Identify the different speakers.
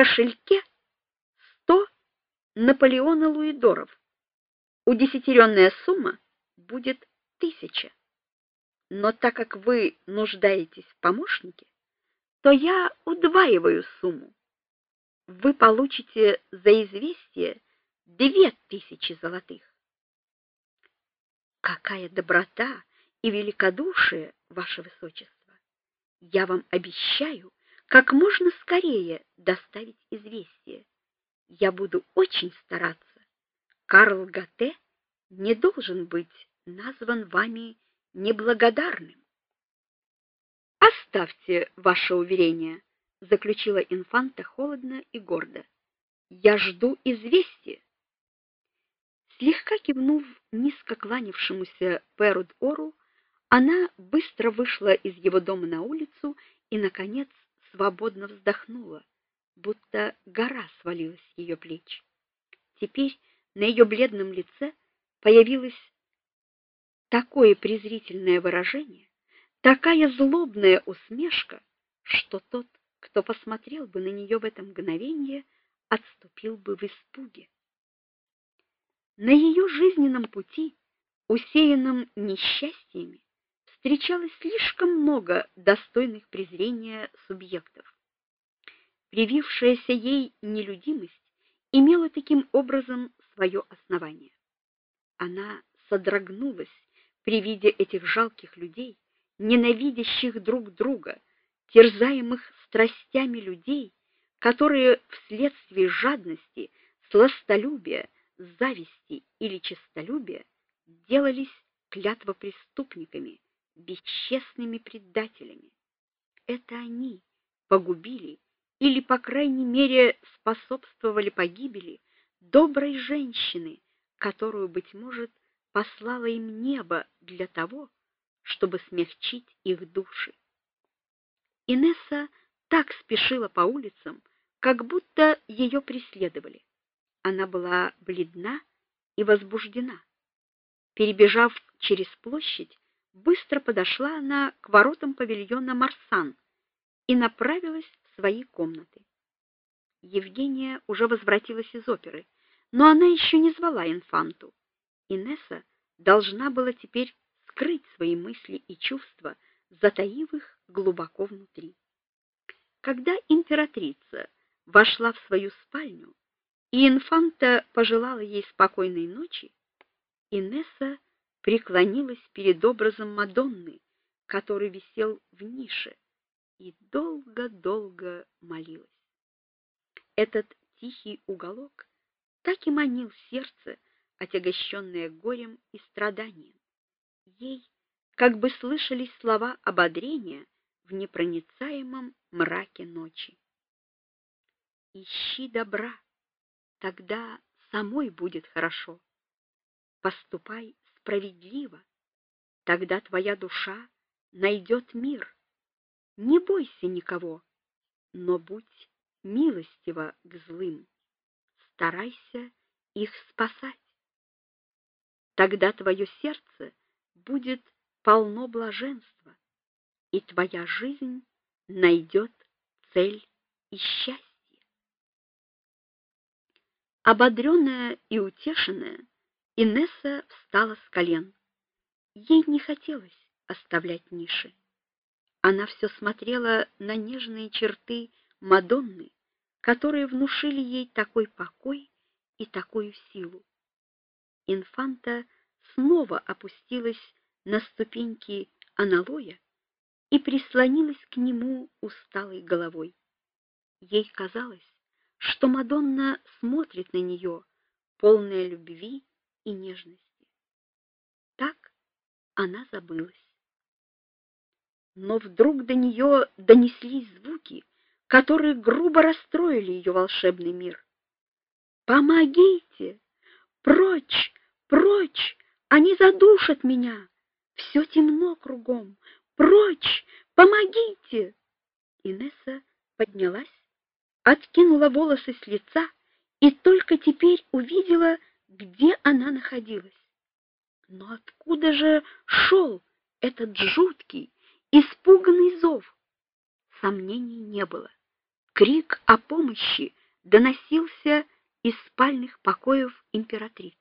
Speaker 1: кошельке 100 Наполеона луидоров. Удесятеренная сумма будет тысяча. Но так как вы нуждаетесь в помощнике, то я удваиваю сумму. Вы получите за известие две тысячи золотых. Какая доброта и великодушие, ваше высочество. Я вам обещаю как можно скорее доставить известие. Я буду очень стараться. Карл Гате не должен быть назван вами неблагодарным. Оставьте ваше уверение, заключила инфанта холодно и гордо. Я жду известия. Слегка кивнув низко кланявшемуся Перуд Ору, она быстро вышла из его дома на улицу и наконец свободно вздохнула, будто гора свалилась с ее плеч. Теперь на ее бледном лице появилось такое презрительное выражение, такая злобная усмешка, что тот, кто посмотрел бы на нее в это мгновение, отступил бы в испуге. На ее жизненном пути, усеянном несчастьями, встречалось слишком много достойных презрения субъектов. Привившаяся ей нелюдимость имела таким образом свое основание. Она содрогнулась при виде этих жалких людей, ненавидящих друг друга, терзаемых страстями людей, которые вследствие жадности, сластолюбия, зависти или честолюбия делались клятвопреступниками, бесчестными предателями. Это они погубили или, по крайней мере, способствовали погибели доброй женщины, которую быть может послало им небо для того, чтобы смягчить их души. Инесса так спешила по улицам, как будто ее преследовали. Она была бледна и возбуждена. Перебежав через площадь, быстро подошла она к воротам павильона Марсан и направилась в свои комнаты. Евгения уже возвратилась из оперы, но она еще не звала инфанту. Инесса должна была теперь скрыть свои мысли и чувства, затаив их глубоко внутри. Когда императрица вошла в свою спальню, и инфанта пожелала ей спокойной ночи, Инесса преклонилась перед образом Мадонны, который висел в нише, и долго-долго молилась. Этот тихий уголок так и манил сердце, отягощенное горем и страданием. Ей как бы слышались слова ободрения в непроницаемом мраке ночи. Ищи добра, тогда самой будет хорошо. Поступай справедливо, тогда твоя душа найдет мир. Не бойся никого, но будь милостива к злым. Старайся их спасать тогда твое сердце будет полно блаженства, и твоя жизнь найдет цель и счастье. Ободренная и утешенная, Инесса встала с колен. Ей не хотелось оставлять ниши. Она все смотрела на нежные черты Мадонны, которые внушили ей такой покой и такую силу инфанта снова опустилась на ступеньки аналоя и прислонилась к нему усталой головой. Ей казалось, что Мадонна смотрит на нее, полная любви и нежности. Так она забылась. Но вдруг до нее донеслись звуки, которые грубо расстроили ее волшебный мир. Помогите! Прочь! Прочь! Они задушат меня! Все темно кругом! Прочь! Помогите!» Инесса поднялась, откинула волосы с лица и только теперь увидела, где она находилась. Но откуда же шел этот жуткий, испуганный зов? Сомнений не было. Крик о помощи доносился из спальных покоев императрицы.